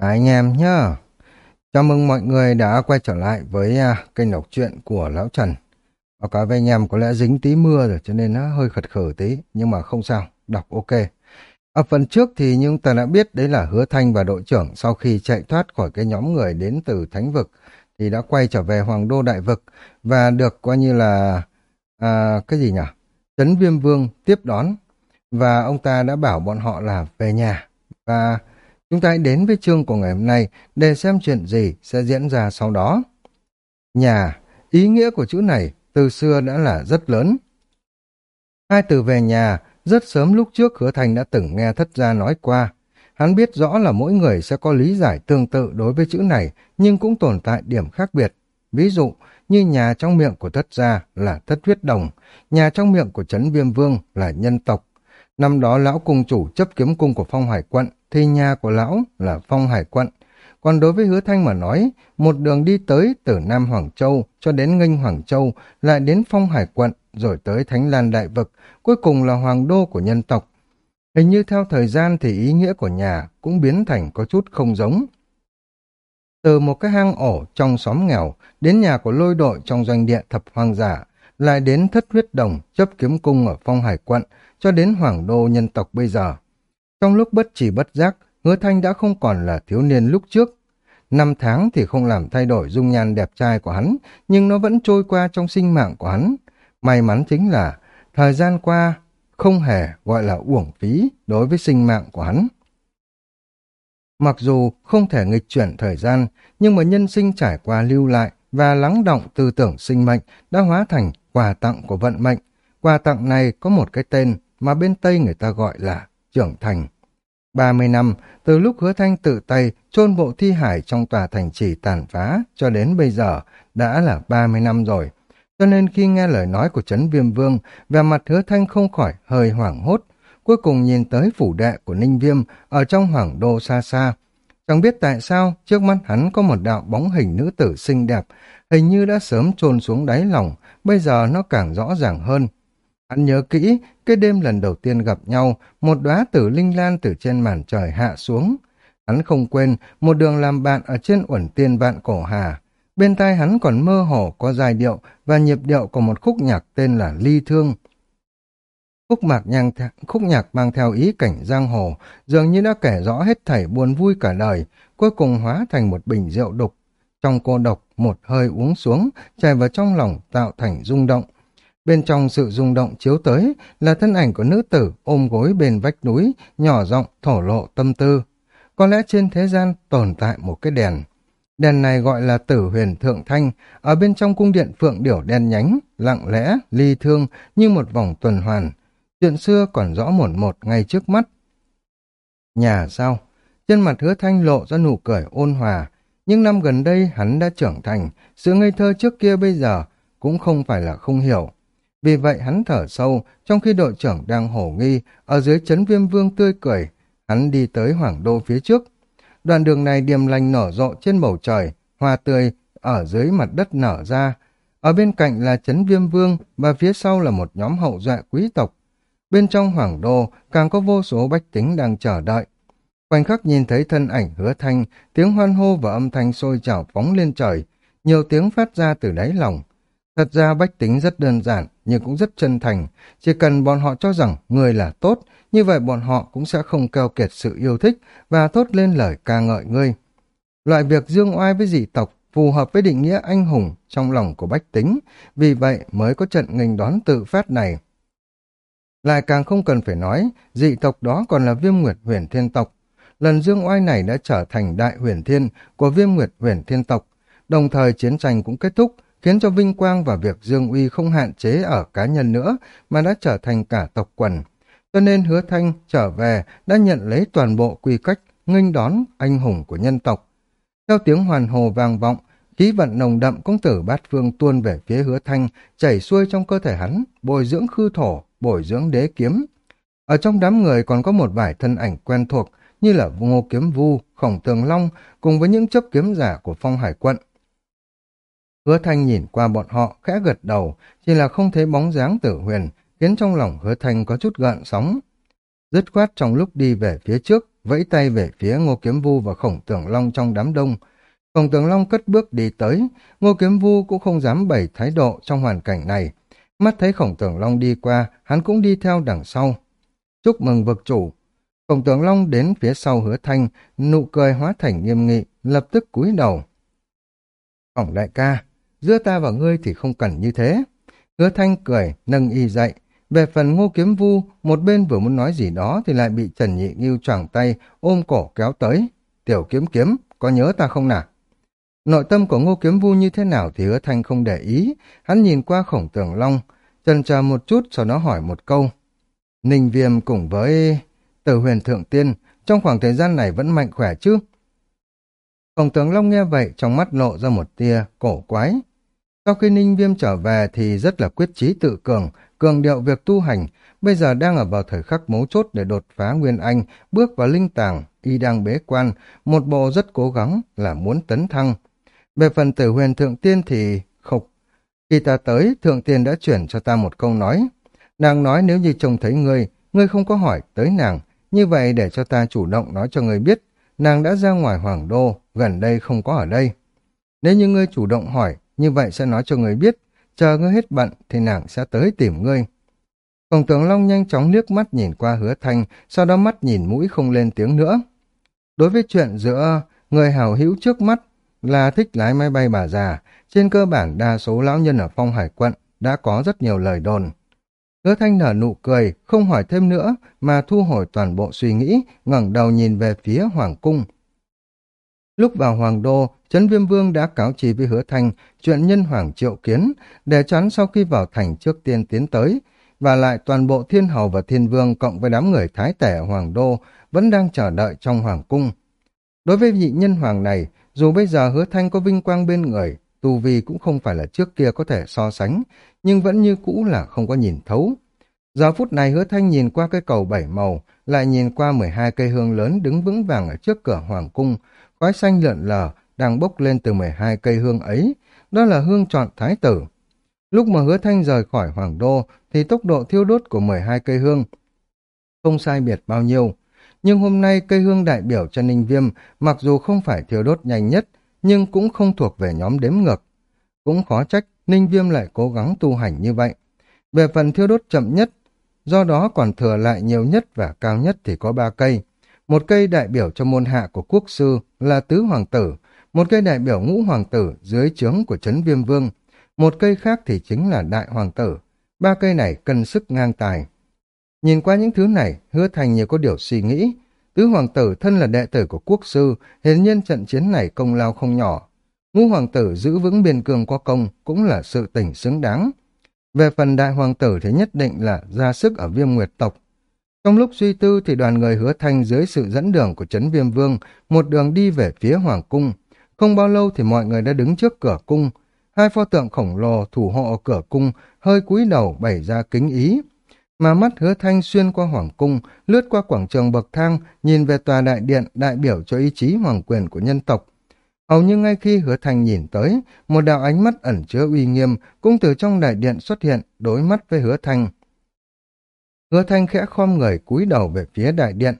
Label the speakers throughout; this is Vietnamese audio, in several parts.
Speaker 1: Anh em nhá. Chào mừng mọi người đã quay trở lại với uh, kênh đọc truyện của Lão Trần. Báo cáo với anh em có lẽ dính tí mưa rồi cho nên nó hơi khật khở tí, nhưng mà không sao, đọc ok. Ở phần trước thì chúng ta đã biết đấy là Hứa Thanh và đội trưởng sau khi chạy thoát khỏi cái nhóm người đến từ Thánh Vực thì đã quay trở về Hoàng Đô Đại Vực và được coi như là à, cái gì nhỉ? Trấn Viêm Vương tiếp đón và ông ta đã bảo bọn họ là về nhà và Chúng ta hãy đến với chương của ngày hôm nay để xem chuyện gì sẽ diễn ra sau đó. Nhà, ý nghĩa của chữ này từ xưa đã là rất lớn. Hai từ về nhà, rất sớm lúc trước Hứa Thành đã từng nghe thất gia nói qua. Hắn biết rõ là mỗi người sẽ có lý giải tương tự đối với chữ này, nhưng cũng tồn tại điểm khác biệt. Ví dụ, như nhà trong miệng của thất gia là thất huyết đồng, nhà trong miệng của Trấn Viêm Vương là nhân tộc. Năm đó lão cung chủ chấp kiếm cung của phong hải quận thì nhà của lão là phong hải quận. Còn đối với hứa thanh mà nói, một đường đi tới từ Nam Hoàng Châu cho đến Nghênh Hoàng Châu, lại đến phong hải quận, rồi tới Thánh Lan Đại Vực, cuối cùng là hoàng đô của nhân tộc. Hình như theo thời gian thì ý nghĩa của nhà cũng biến thành có chút không giống. Từ một cái hang ổ trong xóm nghèo, đến nhà của lôi đội trong doanh địa thập hoang giả, lại đến thất huyết đồng chấp kiếm cung ở phong hải quận, cho đến hoàng đô nhân tộc bây giờ. Trong lúc bất chỉ bất giác, hứa thanh đã không còn là thiếu niên lúc trước. Năm tháng thì không làm thay đổi dung nhan đẹp trai của hắn, nhưng nó vẫn trôi qua trong sinh mạng của hắn. May mắn chính là, thời gian qua không hề gọi là uổng phí đối với sinh mạng của hắn. Mặc dù không thể nghịch chuyển thời gian, nhưng mà nhân sinh trải qua lưu lại và lắng động tư tưởng sinh mệnh đã hóa thành quà tặng của vận mệnh. Quà tặng này có một cái tên mà bên Tây người ta gọi là trưởng thành. 30 năm, từ lúc hứa thanh tự tay chôn bộ thi hải trong tòa thành trì tàn phá cho đến bây giờ đã là 30 năm rồi. Cho nên khi nghe lời nói của Trấn Viêm Vương, về mặt hứa thanh không khỏi hơi hoảng hốt. Cuối cùng nhìn tới phủ đệ của Ninh Viêm ở trong hoàng đô xa xa. Chẳng biết tại sao trước mắt hắn có một đạo bóng hình nữ tử xinh đẹp, hình như đã sớm chôn xuống đáy lòng, bây giờ nó càng rõ ràng hơn. Hắn nhớ kỹ, cái đêm lần đầu tiên gặp nhau, một đóa tử linh lan từ trên màn trời hạ xuống. Hắn không quên, một đường làm bạn ở trên uẩn tiên vạn cổ hà. Bên tai hắn còn mơ hồ có giai điệu và nhịp điệu của một khúc nhạc tên là Ly Thương. Khúc, mạc nhang khúc nhạc mang theo ý cảnh giang hồ, dường như đã kể rõ hết thảy buồn vui cả đời, cuối cùng hóa thành một bình rượu đục. Trong cô độc, một hơi uống xuống, chảy vào trong lòng tạo thành rung động. Bên trong sự rung động chiếu tới là thân ảnh của nữ tử ôm gối bên vách núi, nhỏ giọng thổ lộ tâm tư. Có lẽ trên thế gian tồn tại một cái đèn. Đèn này gọi là tử huyền thượng thanh, ở bên trong cung điện phượng điểu đen nhánh, lặng lẽ, ly thương như một vòng tuần hoàn. Chuyện xưa còn rõ mồn một ngay trước mắt. Nhà sao? Trên mặt hứa thanh lộ ra nụ cười ôn hòa. Nhưng năm gần đây hắn đã trưởng thành, sự ngây thơ trước kia bây giờ cũng không phải là không hiểu. Vì vậy hắn thở sâu, trong khi đội trưởng đang hổ nghi, ở dưới chấn viêm vương tươi cười, hắn đi tới hoàng đô phía trước. Đoạn đường này điềm lành nở rộ trên bầu trời, hoa tươi ở dưới mặt đất nở ra. Ở bên cạnh là chấn viêm vương và phía sau là một nhóm hậu duệ quý tộc. Bên trong hoàng đô càng có vô số bách tính đang chờ đợi. Khoảnh khắc nhìn thấy thân ảnh hứa thanh, tiếng hoan hô và âm thanh sôi trào phóng lên trời, nhiều tiếng phát ra từ đáy lòng. Thật ra bách tính rất đơn giản, nhưng cũng rất chân thành. Chỉ cần bọn họ cho rằng người là tốt, như vậy bọn họ cũng sẽ không keo kiệt sự yêu thích và thốt lên lời ca ngợi ngươi. Loại việc dương oai với dị tộc phù hợp với định nghĩa anh hùng trong lòng của bách tính, vì vậy mới có trận nghênh đón tự phát này. Lại càng không cần phải nói, dị tộc đó còn là viêm nguyệt huyền thiên tộc. Lần dương oai này đã trở thành đại huyền thiên của viêm nguyệt huyền thiên tộc, đồng thời chiến tranh cũng kết thúc, khiến cho vinh quang và việc dương uy không hạn chế ở cá nhân nữa, mà đã trở thành cả tộc quần. Cho nên hứa thanh trở về đã nhận lấy toàn bộ quy cách nghênh đón anh hùng của nhân tộc. Theo tiếng hoàn hồ vang vọng, khí vận nồng đậm công tử bát phương tuôn về phía hứa thanh, chảy xuôi trong cơ thể hắn, bồi dưỡng khư thổ, bồi dưỡng đế kiếm. Ở trong đám người còn có một vài thân ảnh quen thuộc, như là ngô kiếm vu, khổng tường long, cùng với những chấp kiếm giả của phong hải quận. Hứa Thanh nhìn qua bọn họ, khẽ gật đầu, chỉ là không thấy bóng dáng tử huyền, khiến trong lòng hứa Thanh có chút gợn sóng. Dứt khoát trong lúc đi về phía trước, vẫy tay về phía Ngô Kiếm Vu và Khổng Tường Long trong đám đông. Khổng Tường Long cất bước đi tới, Ngô Kiếm Vu cũng không dám bày thái độ trong hoàn cảnh này. Mắt thấy Khổng Tường Long đi qua, hắn cũng đi theo đằng sau. Chúc mừng vực chủ. Khổng tướng Long đến phía sau hứa thanh, nụ cười hóa thành nghiêm nghị, lập tức cúi đầu. Khổng đại ca, giữa ta và ngươi thì không cần như thế. Hứa thanh cười, nâng y dậy. Về phần ngô kiếm vu, một bên vừa muốn nói gì đó thì lại bị Trần Nhị Nghiêu choàng tay, ôm cổ kéo tới. Tiểu kiếm kiếm, có nhớ ta không nào? Nội tâm của ngô kiếm vu như thế nào thì hứa thanh không để ý. Hắn nhìn qua khổng tường long, chần chờ một chút sau đó hỏi một câu. Ninh viêm cùng với tử huyền thượng tiên, trong khoảng thời gian này vẫn mạnh khỏe chứ? Khổng tướng Long nghe vậy, trong mắt lộ ra một tia cổ quái. Sau khi Ninh Viêm trở về thì rất là quyết chí tự cường, cường điệu việc tu hành, bây giờ đang ở vào thời khắc mấu chốt để đột phá Nguyên Anh, bước vào linh tàng, y đang bế quan, một bộ rất cố gắng là muốn tấn thăng. Về phần tử huyền thượng tiên thì khục. Khi ta tới, thượng tiên đã chuyển cho ta một câu nói. Nàng nói nếu như trông thấy ngươi, ngươi không có hỏi tới nàng, như vậy để cho ta chủ động nói cho ngươi biết, nàng đã ra ngoài hoàng đô, gần đây không có ở đây. Nếu như ngươi chủ động hỏi, như vậy sẽ nói cho ngươi biết, chờ ngươi hết bận thì nàng sẽ tới tìm ngươi. Khổng tướng Long nhanh chóng liếc mắt nhìn qua hứa thanh, sau đó mắt nhìn mũi không lên tiếng nữa. Đối với chuyện giữa người hào hữu trước mắt là thích lái máy bay bà già, trên cơ bản đa số lão nhân ở phong hải quận đã có rất nhiều lời đồn. Hứa thanh nở nụ cười, không hỏi thêm nữa, mà thu hồi toàn bộ suy nghĩ, ngẩng đầu nhìn về phía Hoàng Cung. Lúc vào Hoàng Đô, Trấn Viêm Vương đã cáo trì với hứa thanh chuyện nhân Hoàng triệu kiến, để chắn sau khi vào thành trước tiên tiến tới, và lại toàn bộ thiên hầu và thiên vương cộng với đám người thái tể ở Hoàng Đô vẫn đang chờ đợi trong Hoàng Cung. Đối với vị nhân Hoàng này, dù bây giờ hứa thanh có vinh quang bên người, tu vi cũng không phải là trước kia có thể so sánh, nhưng vẫn như cũ là không có nhìn thấu. Giờ phút này hứa thanh nhìn qua cái cầu bảy màu, lại nhìn qua 12 cây hương lớn đứng vững vàng ở trước cửa hoàng cung, khói xanh lượn lờ đang bốc lên từ 12 cây hương ấy, đó là hương chọn thái tử. Lúc mà hứa thanh rời khỏi hoàng đô thì tốc độ thiêu đốt của 12 cây hương không sai biệt bao nhiêu. Nhưng hôm nay cây hương đại biểu cho Ninh Viêm mặc dù không phải thiêu đốt nhanh nhất nhưng cũng không thuộc về nhóm đếm ngược. Cũng khó trách Ninh Viêm lại cố gắng tu hành như vậy. Về phần thiêu đốt chậm nhất, do đó còn thừa lại nhiều nhất và cao nhất thì có ba cây. Một cây đại biểu cho môn hạ của quốc sư là Tứ Hoàng Tử, một cây đại biểu Ngũ Hoàng Tử dưới trướng của Trấn Viêm Vương, một cây khác thì chính là Đại Hoàng Tử. Ba cây này cân sức ngang tài. Nhìn qua những thứ này, hứa thành nhiều có điều suy nghĩ. Tứ Hoàng Tử thân là đệ tử của quốc sư, hiển nhiên trận chiến này công lao không nhỏ. Ngũ Hoàng Tử giữ vững biên cương có công cũng là sự tỉnh xứng đáng. Về phần Đại Hoàng Tử thì nhất định là ra sức ở viêm nguyệt tộc, trong lúc suy tư thì đoàn người hứa thanh dưới sự dẫn đường của Trấn Viêm Vương, một đường đi về phía Hoàng Cung. Không bao lâu thì mọi người đã đứng trước cửa cung. Hai pho tượng khổng lồ thủ hộ cửa cung, hơi cúi đầu bày ra kính ý. Mà mắt hứa thanh xuyên qua Hoàng Cung, lướt qua quảng trường bậc thang, nhìn về tòa đại điện đại biểu cho ý chí hoàng quyền của nhân tộc. Hầu như ngay khi hứa thành nhìn tới, một đạo ánh mắt ẩn chứa uy nghiêm cũng từ trong đại điện xuất hiện, đối mắt với hứa thành Hứa thanh khẽ khom người cúi đầu về phía đại điện.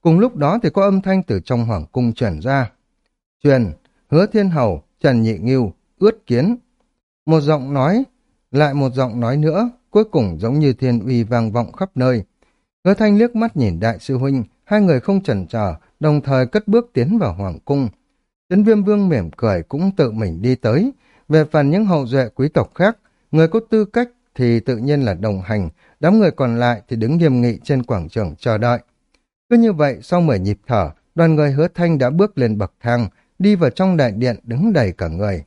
Speaker 1: Cùng lúc đó thì có âm thanh từ trong hoàng cung truyền ra. Truyền, hứa thiên hầu, trần nhị nghiêu, ướt kiến. Một giọng nói, lại một giọng nói nữa, cuối cùng giống như thiên uy vang vọng khắp nơi. Hứa thanh liếc mắt nhìn đại sư huynh, hai người không chần chờ, đồng thời cất bước tiến vào hoàng cung. Trấn viêm vương mỉm cười cũng tự mình đi tới. Về phần những hậu duệ quý tộc khác, người có tư cách thì tự nhiên là đồng hành, đám người còn lại thì đứng nghiêm nghị trên quảng trường chờ đợi. Cứ như vậy, sau mười nhịp thở, đoàn người hứa thanh đã bước lên bậc thang, đi vào trong đại điện đứng đầy cả người.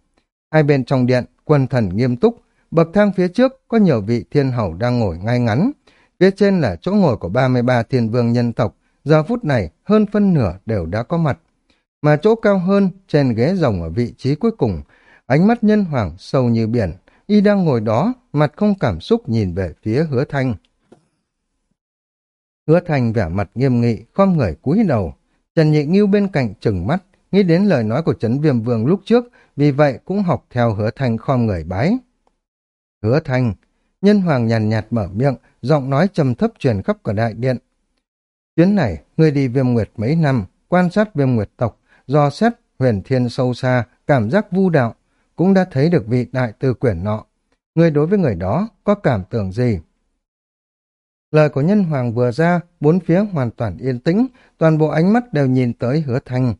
Speaker 1: Hai bên trong điện, quân thần nghiêm túc, bậc thang phía trước có nhiều vị thiên hầu đang ngồi ngay ngắn. Phía trên là chỗ ngồi của 33 thiên vương nhân tộc, giờ phút này hơn phân nửa đều đã có mặt. Mà chỗ cao hơn, trên ghế rồng ở vị trí cuối cùng, ánh mắt nhân hoàng sâu như biển, y đang ngồi đó, mặt không cảm xúc nhìn về phía hứa thanh. Hứa thanh vẻ mặt nghiêm nghị, khom người cúi đầu. Trần Nhị Nghiêu bên cạnh chừng mắt, nghĩ đến lời nói của Trấn Viêm Vương lúc trước, vì vậy cũng học theo hứa thanh khom người bái. Hứa thanh, nhân hoàng nhàn nhạt mở miệng, giọng nói trầm thấp truyền khắp cả đại điện. Chuyến này, ngươi đi viêm nguyệt mấy năm, quan sát viêm nguyệt tộc, do xét huyền thiên sâu xa, cảm giác vu đạo, cũng đã thấy được vị đại tư quyển nọ. người đối với người đó có cảm tưởng gì? Lời của nhân hoàng vừa ra, bốn phía hoàn toàn yên tĩnh, toàn bộ ánh mắt đều nhìn tới hứa thanh.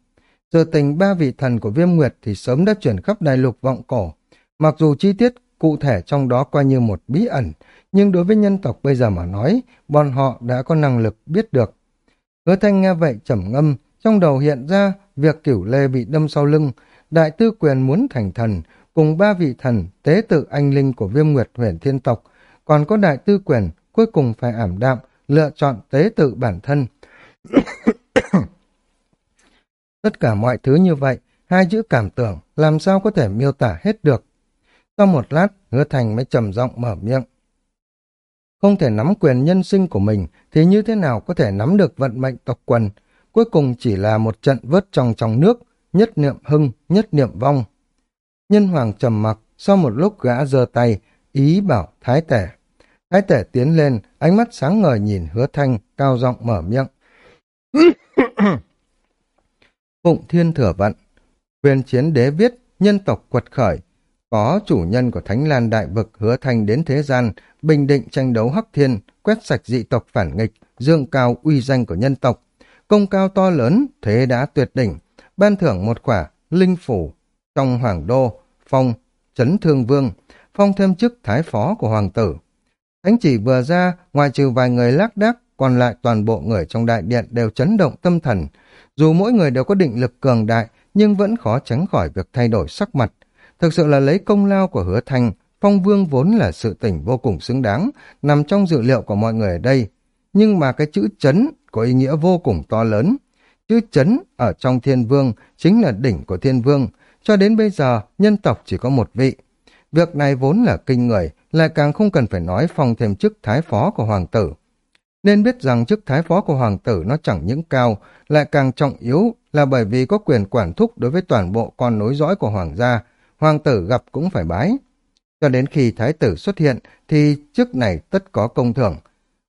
Speaker 1: Giờ tình ba vị thần của viêm nguyệt thì sớm đã chuyển khắp đại lục vọng cổ. Mặc dù chi tiết cụ thể trong đó coi như một bí ẩn, nhưng đối với nhân tộc bây giờ mà nói, bọn họ đã có năng lực biết được. Hứa thanh nghe vậy trầm ngâm, trong đầu hiện ra việc cửu lê bị đâm sau lưng, đại tư quyền muốn thành thần, cùng ba vị thần tế tự anh linh của viêm nguyệt huyền thiên tộc, còn có đại tư quyền cuối cùng phải ảm đạm, lựa chọn tế tự bản thân. Tất cả mọi thứ như vậy, hai chữ cảm tưởng, làm sao có thể miêu tả hết được. Sau một lát, hứa thành mới trầm giọng mở miệng. Không thể nắm quyền nhân sinh của mình, thì như thế nào có thể nắm được vận mệnh tộc quần? Cuối cùng chỉ là một trận vớt trong trong nước, nhất niệm hưng, nhất niệm vong. Nhân hoàng trầm mặc, sau một lúc gã giơ tay, ý bảo thái tể. Thái tể tiến lên, ánh mắt sáng ngời nhìn hứa thanh, cao giọng mở miệng. Phụng thiên thừa vận. Quyền chiến đế viết, nhân tộc quật khởi. Có chủ nhân của Thánh Lan Đại Vực hứa thanh đến thế gian, bình định tranh đấu hắc thiên, quét sạch dị tộc phản nghịch, dương cao uy danh của nhân tộc. Công cao to lớn, thế đã tuyệt đỉnh, ban thưởng một quả, linh phủ, trong hoàng đô, phong, chấn thương vương, phong thêm chức thái phó của hoàng tử. Thánh chỉ vừa ra, ngoài trừ vài người lác đác, còn lại toàn bộ người trong đại điện đều chấn động tâm thần. Dù mỗi người đều có định lực cường đại, nhưng vẫn khó tránh khỏi việc thay đổi sắc mặt. Thực sự là lấy công lao của hứa thành phong vương vốn là sự tỉnh vô cùng xứng đáng, nằm trong dự liệu của mọi người ở đây. Nhưng mà cái chữ chấn có ý nghĩa vô cùng to lớn. Chữ chấn ở trong thiên vương chính là đỉnh của thiên vương. Cho đến bây giờ, nhân tộc chỉ có một vị. Việc này vốn là kinh người, lại càng không cần phải nói phong thêm chức thái phó của hoàng tử. Nên biết rằng chức thái phó của hoàng tử nó chẳng những cao, lại càng trọng yếu là bởi vì có quyền quản thúc đối với toàn bộ con nối dõi của hoàng gia, hoàng tử gặp cũng phải bái. Cho đến khi thái tử xuất hiện thì chức này tất có công thưởng.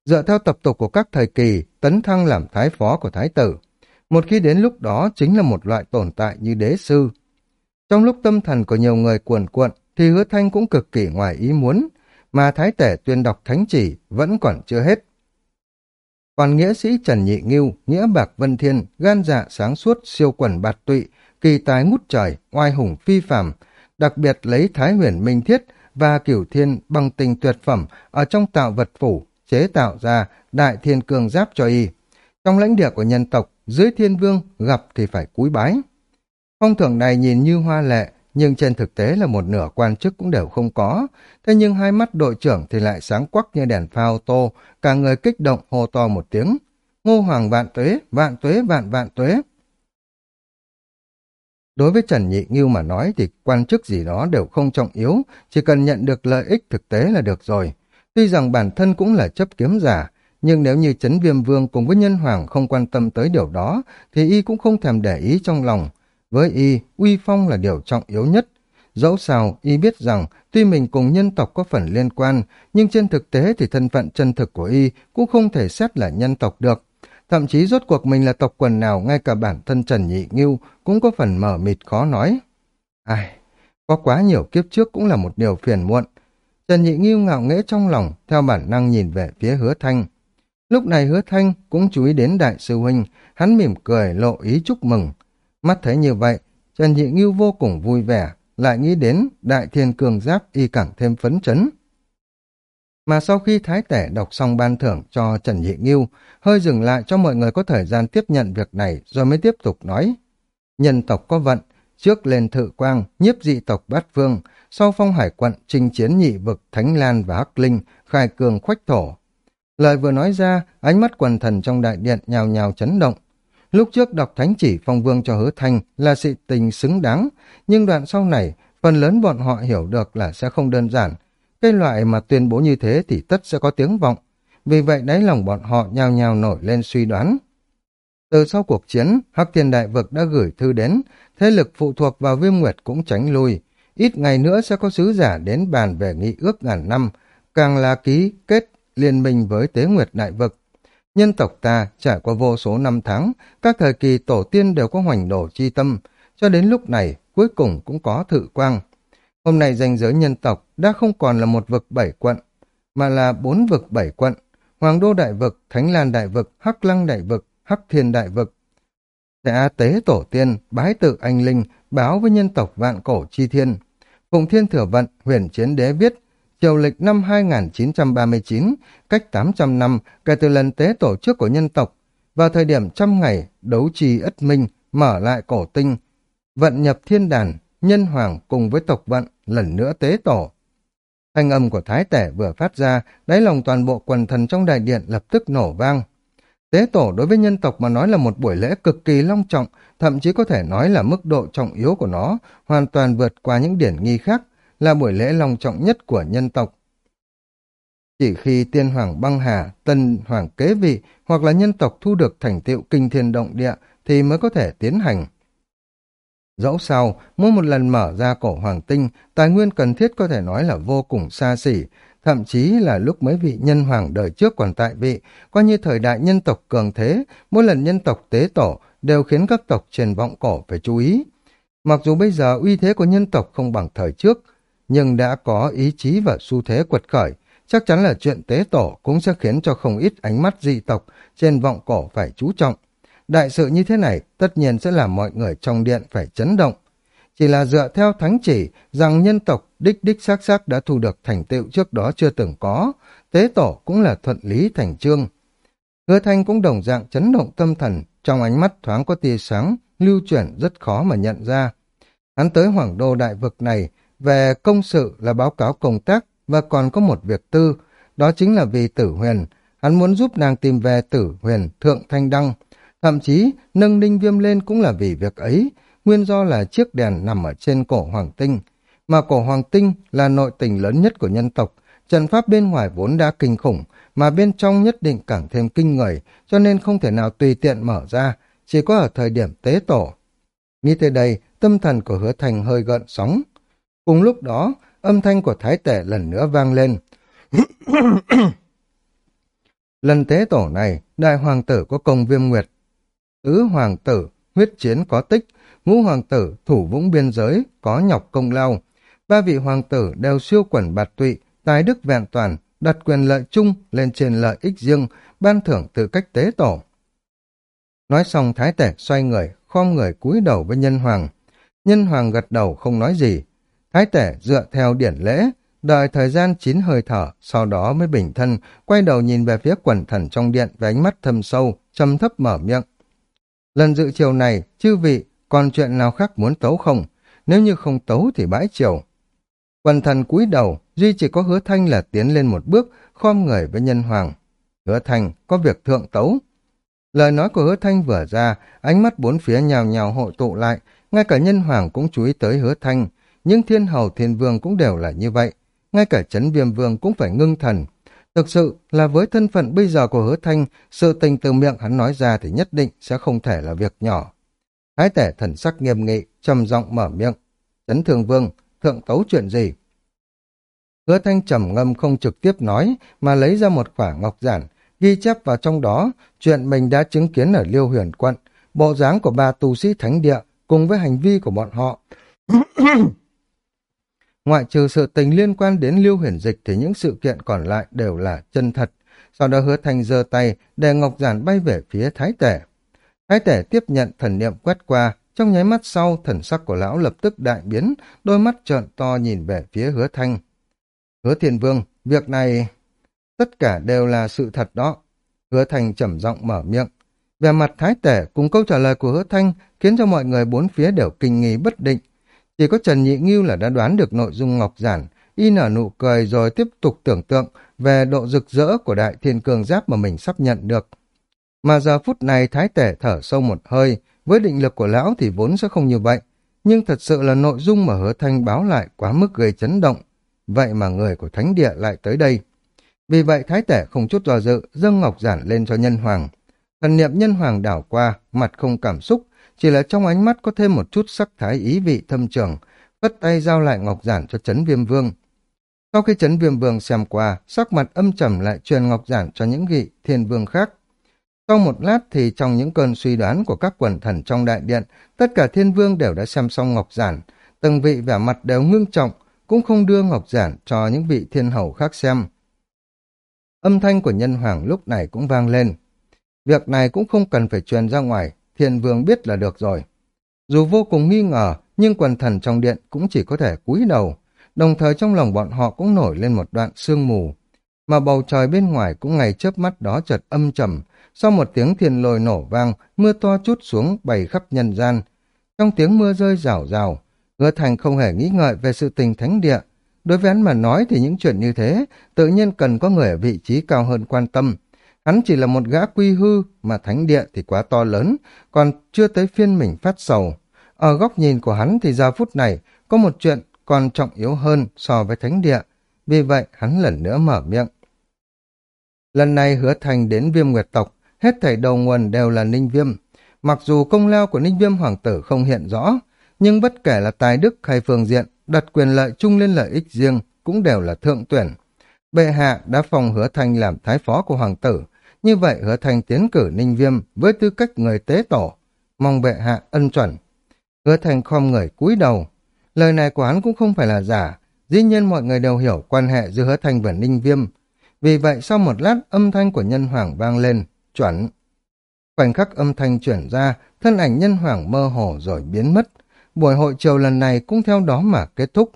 Speaker 1: Dựa theo tập tục của các thời kỳ, tấn thăng làm thái phó của thái tử. Một khi đến lúc đó chính là một loại tồn tại như đế sư. Trong lúc tâm thần của nhiều người cuồn cuộn, thì hứa thanh cũng cực kỳ ngoài ý muốn, mà thái tể tuyên đọc thánh chỉ vẫn còn chưa hết. Còn nghĩa sĩ Trần Nhị Ngưu, nghĩa bạc vân thiên, gan dạ sáng suốt, siêu quần bạt tụy, kỳ tài ngút trời, oai hùng phi phàm, đặc biệt lấy thái huyền minh thiết và cửu thiên bằng tình tuyệt phẩm ở trong tạo vật phủ, chế tạo ra đại thiên cường giáp cho y. Trong lãnh địa của nhân tộc, dưới thiên vương gặp thì phải cúi bái. Phong thưởng này nhìn như hoa lệ, nhưng trên thực tế là một nửa quan chức cũng đều không có. Thế nhưng hai mắt đội trưởng thì lại sáng quắc như đèn pha ô tô, cả người kích động hô to một tiếng. Ngô Hoàng vạn tuế, vạn tuế, vạn vạn tuế. Đối với Trần Nhị Ngưu mà nói thì quan chức gì đó đều không trọng yếu, chỉ cần nhận được lợi ích thực tế là được rồi. Tuy rằng bản thân cũng là chấp kiếm giả, nhưng nếu như chấn viêm vương cùng với nhân hoàng không quan tâm tới điều đó, thì y cũng không thèm để ý trong lòng, với y, uy phong là điều trọng yếu nhất. Dẫu sao, y biết rằng tuy mình cùng nhân tộc có phần liên quan, nhưng trên thực tế thì thân phận chân thực của y cũng không thể xét là nhân tộc được. Thậm chí rốt cuộc mình là tộc quần nào ngay cả bản thân Trần Nhị Ngưu cũng có phần mở mịt khó nói. Ai, có quá nhiều kiếp trước cũng là một điều phiền muộn. Trần Nhị Nghiêu ngạo nghễ trong lòng, theo bản năng nhìn về phía hứa thanh. Lúc này hứa thanh cũng chú ý đến đại sư huynh, hắn mỉm cười lộ ý chúc mừng. Mắt thấy như vậy, Trần Nhị Nghiêu vô cùng vui vẻ, lại nghĩ đến đại thiên cường giáp y càng thêm phấn chấn. Mà sau khi Thái Tể đọc xong ban thưởng cho Trần Nhị Nghiêu, hơi dừng lại cho mọi người có thời gian tiếp nhận việc này rồi mới tiếp tục nói. Nhân tộc có vận, trước lên thự quang, nhiếp dị tộc bát vương sau phong hải quận, trình chiến nhị vực, Thánh Lan và Hắc Linh, khai cường khoách thổ. Lời vừa nói ra, ánh mắt quần thần trong đại điện nhào nhào chấn động, Lúc trước đọc thánh chỉ phong vương cho hứa thanh là sự tình xứng đáng, nhưng đoạn sau này, phần lớn bọn họ hiểu được là sẽ không đơn giản. Cái loại mà tuyên bố như thế thì tất sẽ có tiếng vọng. Vì vậy đáy lòng bọn họ nhào nhào nổi lên suy đoán. Từ sau cuộc chiến, Hắc Thiên Đại Vực đã gửi thư đến, thế lực phụ thuộc vào viêm nguyệt cũng tránh lui. Ít ngày nữa sẽ có sứ giả đến bàn về nghị ước ngàn năm, càng là ký kết liên minh với tế nguyệt đại vực. Nhân tộc ta trải qua vô số năm tháng, các thời kỳ tổ tiên đều có hoành đổ chi tâm, cho đến lúc này cuối cùng cũng có thự quang. Hôm nay danh giới nhân tộc đã không còn là một vực bảy quận, mà là bốn vực bảy quận, Hoàng Đô Đại Vực, Thánh Lan Đại Vực, Hắc Lăng Đại Vực, Hắc Thiên Đại Vực. Sẽ tế tổ tiên, bái tự anh linh, báo với nhân tộc vạn cổ chi thiên. Phụng Thiên Thừa Vận, huyền chiến đế viết, triều lịch năm 2939, cách 800 năm kể từ lần tế tổ chức của nhân tộc, vào thời điểm trăm ngày đấu trì ất minh, mở lại cổ tinh, vận nhập thiên đàn, nhân hoàng cùng với tộc vận lần nữa tế tổ. Thanh âm của thái tể vừa phát ra, đáy lòng toàn bộ quần thần trong đại điện lập tức nổ vang. Tế tổ đối với nhân tộc mà nói là một buổi lễ cực kỳ long trọng, thậm chí có thể nói là mức độ trọng yếu của nó, hoàn toàn vượt qua những điển nghi khác, là buổi lễ long trọng nhất của nhân tộc. Chỉ khi tiên hoàng băng hà, tân hoàng kế vị hoặc là nhân tộc thu được thành tựu kinh thiên động địa thì mới có thể tiến hành. Dẫu sao, mỗi một lần mở ra cổ hoàng tinh, tài nguyên cần thiết có thể nói là vô cùng xa xỉ, thậm chí là lúc mấy vị nhân hoàng đời trước còn tại vị, coi như thời đại nhân tộc cường thế, mỗi lần nhân tộc tế tổ đều khiến các tộc trên vọng cổ phải chú ý. Mặc dù bây giờ uy thế của nhân tộc không bằng thời trước, nhưng đã có ý chí và xu thế quật khởi, chắc chắn là chuyện tế tổ cũng sẽ khiến cho không ít ánh mắt dị tộc trên vọng cổ phải chú trọng. Đại sự như thế này tất nhiên sẽ làm mọi người trong điện phải chấn động. Chỉ là dựa theo thánh chỉ rằng nhân tộc đích đích xác xác đã thu được thành tựu trước đó chưa từng có, tế tổ cũng là thuận lý thành trương. Hứa thanh cũng đồng dạng chấn động tâm thần, trong ánh mắt thoáng có tia sáng, lưu chuyển rất khó mà nhận ra. Hắn tới hoàng đô đại vực này, về công sự là báo cáo công tác và còn có một việc tư, đó chính là vì tử huyền. Hắn muốn giúp nàng tìm về tử huyền thượng thanh đăng, Thậm chí, nâng ninh viêm lên cũng là vì việc ấy, nguyên do là chiếc đèn nằm ở trên cổ hoàng tinh. Mà cổ hoàng tinh là nội tình lớn nhất của nhân tộc, trận pháp bên ngoài vốn đã kinh khủng, mà bên trong nhất định càng thêm kinh người, cho nên không thể nào tùy tiện mở ra, chỉ có ở thời điểm tế tổ. Nghĩ tới đây, tâm thần của hứa thành hơi gợn sóng. Cùng lúc đó, âm thanh của thái tể lần nữa vang lên. lần tế tổ này, đại hoàng tử có công viêm nguyệt, tứ hoàng tử, huyết chiến có tích, ngũ hoàng tử, thủ vũng biên giới, có nhọc công lao. Ba vị hoàng tử đều siêu quẩn bạt tụy, tài đức vẹn toàn, đặt quyền lợi chung lên trên lợi ích riêng, ban thưởng từ cách tế tổ. Nói xong thái tể xoay người, khom người cúi đầu với nhân hoàng. Nhân hoàng gật đầu không nói gì. Thái tể dựa theo điển lễ, đợi thời gian chín hơi thở, sau đó mới bình thân, quay đầu nhìn về phía quần thần trong điện với ánh mắt thâm sâu, trầm thấp mở miệng. Lần dự chiều này, chư vị, còn chuyện nào khác muốn tấu không? Nếu như không tấu thì bãi chiều. Quần thần cúi đầu, duy chỉ có hứa thanh là tiến lên một bước, khom người với nhân hoàng. Hứa thanh, có việc thượng tấu. Lời nói của hứa thanh vừa ra, ánh mắt bốn phía nhào nhào hội tụ lại, ngay cả nhân hoàng cũng chú ý tới hứa thanh, nhưng thiên hầu thiên vương cũng đều là như vậy. Ngay cả chấn viêm vương cũng phải ngưng thần, Thực sự là với thân phận bây giờ của hứa thanh, sự tình từ miệng hắn nói ra thì nhất định sẽ không thể là việc nhỏ. Thái tể thần sắc nghiêm nghị, trầm giọng mở miệng. Tấn thường vương, thượng tấu chuyện gì? Hứa thanh trầm ngâm không trực tiếp nói, mà lấy ra một quả ngọc giản, ghi chép vào trong đó chuyện mình đã chứng kiến ở Liêu Huyền Quận, bộ dáng của ba tu sĩ thánh địa cùng với hành vi của bọn họ. Ngoại trừ sự tình liên quan đến lưu huyền dịch thì những sự kiện còn lại đều là chân thật. Sau đó hứa thanh giơ tay để ngọc giản bay về phía thái tể. Thái tể tiếp nhận thần niệm quét qua, trong nháy mắt sau thần sắc của lão lập tức đại biến, đôi mắt trợn to nhìn về phía hứa thanh. Hứa thiền vương, việc này... Tất cả đều là sự thật đó. Hứa thanh trầm giọng mở miệng. Về mặt thái tể cùng câu trả lời của hứa thanh khiến cho mọi người bốn phía đều kinh nghi bất định. Chỉ có Trần Nhị Nghiêu là đã đoán được nội dung ngọc giản, y nở nụ cười rồi tiếp tục tưởng tượng về độ rực rỡ của đại thiên cường giáp mà mình sắp nhận được. Mà giờ phút này thái tể thở sâu một hơi, với định lực của lão thì vốn sẽ không như vậy, nhưng thật sự là nội dung mà hứa thanh báo lại quá mức gây chấn động, vậy mà người của thánh địa lại tới đây. Vì vậy thái tể không chút do dự, dâng ngọc giản lên cho nhân hoàng. Thần niệm nhân hoàng đảo qua, mặt không cảm xúc, chỉ là trong ánh mắt có thêm một chút sắc thái ý vị thâm trường, phất tay giao lại ngọc giản cho chấn viêm vương. Sau khi chấn viêm vương xem qua, sắc mặt âm trầm lại truyền ngọc giản cho những vị thiên vương khác. Sau một lát thì trong những cơn suy đoán của các quần thần trong đại điện, tất cả thiên vương đều đã xem xong ngọc giản, từng vị vẻ mặt đều ngưng trọng, cũng không đưa ngọc giản cho những vị thiên hầu khác xem. Âm thanh của nhân hoàng lúc này cũng vang lên. Việc này cũng không cần phải truyền ra ngoài, thiên vương biết là được rồi. Dù vô cùng nghi ngờ, nhưng quần thần trong điện cũng chỉ có thể cúi đầu, đồng thời trong lòng bọn họ cũng nổi lên một đoạn sương mù. Mà bầu trời bên ngoài cũng ngày chớp mắt đó chợt âm trầm, sau một tiếng thiên lôi nổ vang, mưa to chút xuống bày khắp nhân gian. Trong tiếng mưa rơi rào rào, Hứa Thành không hề nghĩ ngợi về sự tình thánh địa. Đối với hắn mà nói thì những chuyện như thế, tự nhiên cần có người ở vị trí cao hơn quan tâm. Hắn chỉ là một gã quy hư, mà thánh địa thì quá to lớn, còn chưa tới phiên mình phát sầu. Ở góc nhìn của hắn thì giờ phút này có một chuyện còn trọng yếu hơn so với thánh địa. Vì vậy hắn lần nữa mở miệng. Lần này hứa thành đến viêm nguyệt tộc, hết thảy đầu nguồn đều là ninh viêm. Mặc dù công lao của ninh viêm hoàng tử không hiện rõ, nhưng bất kể là tài đức hay phương diện, đặt quyền lợi chung lên lợi ích riêng cũng đều là thượng tuyển. Bệ hạ đã phòng hứa thành làm thái phó của hoàng tử, như vậy hứa thành tiến cử ninh viêm với tư cách người tế tổ, mong bệ hạ ân chuẩn. Hứa thành khom người cúi đầu, lời này của hắn cũng không phải là giả, dĩ nhiên mọi người đều hiểu quan hệ giữa hứa thành và ninh viêm. Vì vậy sau một lát âm thanh của nhân hoàng vang lên, chuẩn. Khoảnh khắc âm thanh chuyển ra, thân ảnh nhân hoàng mơ hồ rồi biến mất. Buổi hội chiều lần này cũng theo đó mà kết thúc.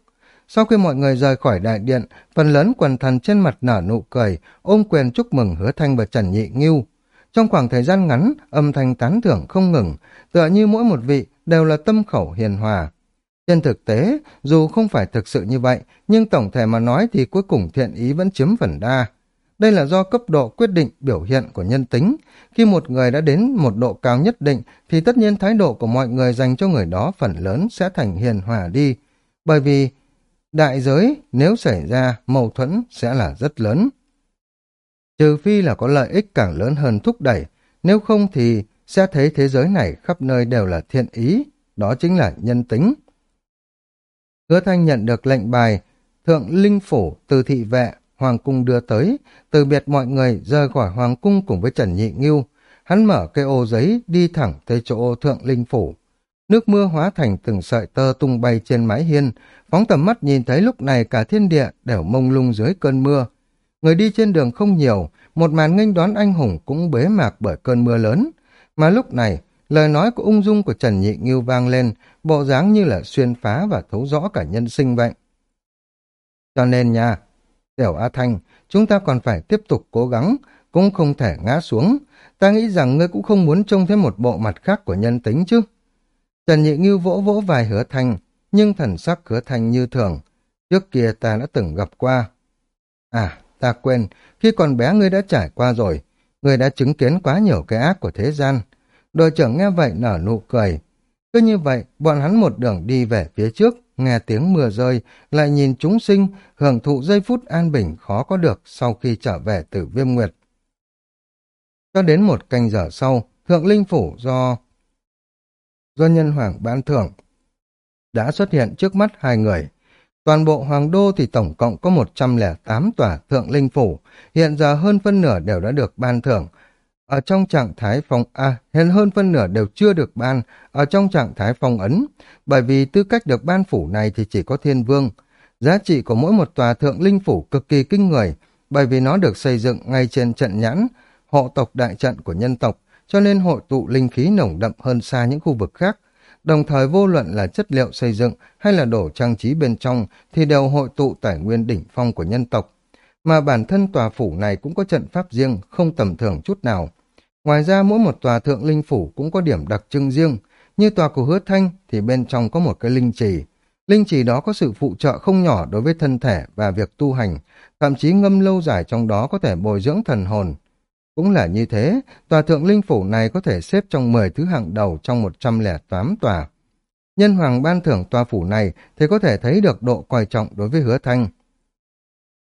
Speaker 1: Sau khi mọi người rời khỏi đại điện, phần lớn quần thần trên mặt nở nụ cười, ôm quyền chúc mừng hứa thanh và Trần Nhị Nghiêu. Trong khoảng thời gian ngắn, âm thanh tán thưởng không ngừng, tựa như mỗi một vị đều là tâm khẩu hiền hòa. Trên thực tế, dù không phải thực sự như vậy, nhưng tổng thể mà nói thì cuối cùng thiện ý vẫn chiếm phần đa. Đây là do cấp độ quyết định biểu hiện của nhân tính. Khi một người đã đến một độ cao nhất định, thì tất nhiên thái độ của mọi người dành cho người đó phần lớn sẽ thành hiền hòa đi. Bởi vì đại giới nếu xảy ra mâu thuẫn sẽ là rất lớn. Trừ phi là có lợi ích càng lớn hơn thúc đẩy, nếu không thì sẽ thấy thế giới này khắp nơi đều là thiện ý, đó chính là nhân tính. Hứa Thanh nhận được lệnh bài Thượng Linh Phủ từ thị vệ Hoàng cung đưa tới, từ biệt mọi người rời khỏi Hoàng cung cùng với Trần Nhị Ngưu. Hắn mở cây ô giấy đi thẳng tới chỗ Thượng Linh Phủ. Nước mưa hóa thành từng sợi tơ tung bay trên mái hiên, phóng tầm mắt nhìn thấy lúc này cả thiên địa đều mông lung dưới cơn mưa. Người đi trên đường không nhiều, một màn nghênh đón anh hùng cũng bế mạc bởi cơn mưa lớn. Mà lúc này, lời nói của ung dung của Trần Nhị Ngưu vang lên, bộ dáng như là xuyên phá và thấu rõ cả nhân sinh vậy. Cho nên nha, Tiểu A Thanh, chúng ta còn phải tiếp tục cố gắng, cũng không thể ngã xuống. Ta nghĩ rằng ngươi cũng không muốn trông thấy một bộ mặt khác của nhân tính chứ. Trần Nhị Ngưu vỗ vỗ vài hứa thanh, nhưng thần sắc hứa thanh như thường. Trước kia ta đã từng gặp qua. À, ta quên, khi còn bé ngươi đã trải qua rồi. Ngươi đã chứng kiến quá nhiều cái ác của thế gian. Đội trưởng nghe vậy nở nụ cười. Cứ như vậy, bọn hắn một đường đi về phía trước, nghe tiếng mưa rơi, lại nhìn chúng sinh, hưởng thụ giây phút an bình khó có được sau khi trở về từ viêm nguyệt. Cho đến một canh giờ sau, Thượng Linh Phủ do do nhân hoàng ban thưởng đã xuất hiện trước mắt hai người. Toàn bộ hoàng đô thì tổng cộng có 108 tòa thượng linh phủ, hiện giờ hơn phân nửa đều đã được ban thưởng. Ở trong trạng thái phong A, hiện hơn phân nửa đều chưa được ban, ở trong trạng thái phong ấn, bởi vì tư cách được ban phủ này thì chỉ có thiên vương. Giá trị của mỗi một tòa thượng linh phủ cực kỳ kinh người, bởi vì nó được xây dựng ngay trên trận nhãn, hộ tộc đại trận của nhân tộc, cho nên hội tụ linh khí nồng đậm hơn xa những khu vực khác. Đồng thời vô luận là chất liệu xây dựng hay là đổ trang trí bên trong thì đều hội tụ tài nguyên đỉnh phong của nhân tộc. Mà bản thân tòa phủ này cũng có trận pháp riêng, không tầm thường chút nào. Ngoài ra mỗi một tòa thượng linh phủ cũng có điểm đặc trưng riêng. Như tòa của hứa thanh thì bên trong có một cái linh trì. Linh trì đó có sự phụ trợ không nhỏ đối với thân thể và việc tu hành, thậm chí ngâm lâu dài trong đó có thể bồi dưỡng thần hồn. Cũng là như thế, tòa thượng linh phủ này có thể xếp trong 10 thứ hạng đầu trong 108 tòa. Nhân hoàng ban thưởng tòa phủ này thì có thể thấy được độ coi trọng đối với hứa thanh.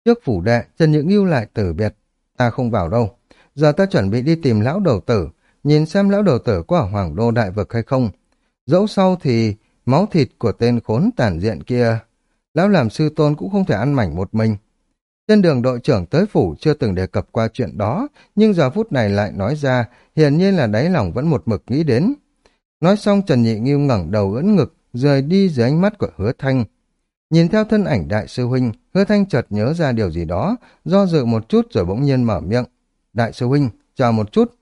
Speaker 1: Trước phủ đệ, Trần Nhữ Nghiêu lại tử biệt. Ta không vào đâu. Giờ ta chuẩn bị đi tìm lão đầu tử, nhìn xem lão đầu tử có ở hoàng đô đại vực hay không. Dẫu sau thì máu thịt của tên khốn tàn diện kia, lão làm sư tôn cũng không thể ăn mảnh một mình. Trên đường đội trưởng tới phủ chưa từng đề cập qua chuyện đó, nhưng giờ phút này lại nói ra, hiển nhiên là đáy lòng vẫn một mực nghĩ đến. Nói xong Trần Nhị Nghiêu ngẩng đầu ưỡn ngực, rời đi dưới ánh mắt của hứa thanh. Nhìn theo thân ảnh đại sư huynh, hứa thanh chợt nhớ ra điều gì đó, do dự một chút rồi bỗng nhiên mở miệng. Đại sư huynh, chờ một chút.